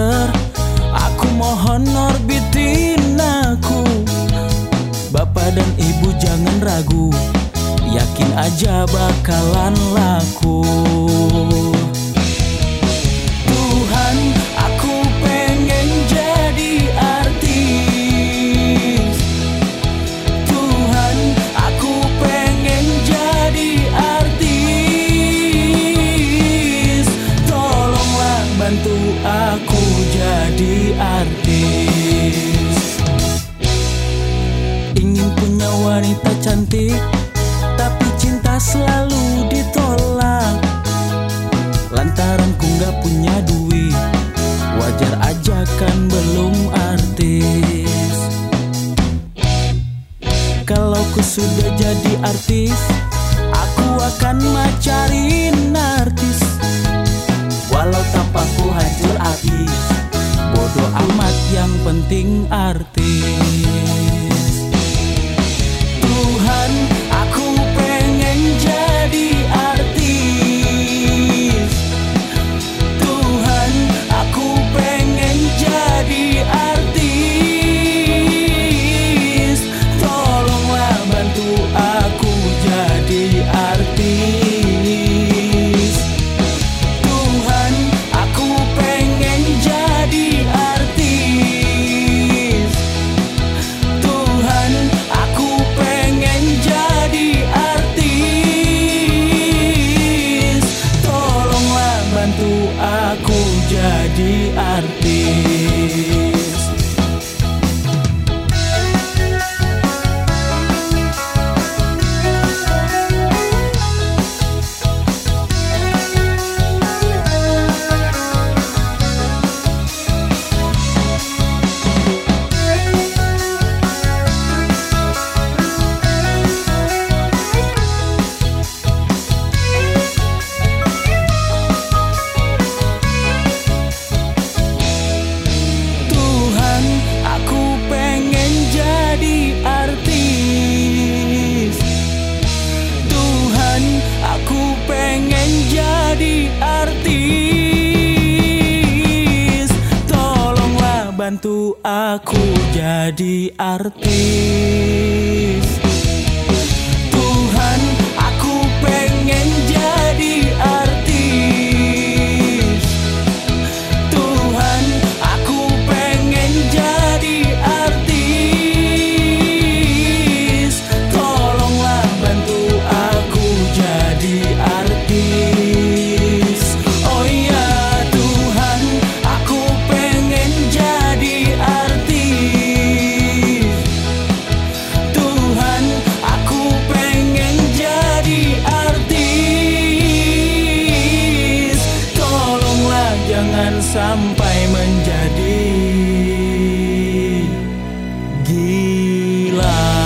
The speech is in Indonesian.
Produser Aku mohon orbitin aku. Bapak dan ibu jangan ragu. Yakin aja bakalan laku wanita cantik Tapi cinta selalu ditolak. Lantaran ku gak punya duit Wajar aja kan belum artis. Kalau ku sudah jadi artis Aku akan macarin artis. Walau tampakku hancur abis Bodoh amat yang penting artis jadi artis aku jadi artis sampai menjadi gila.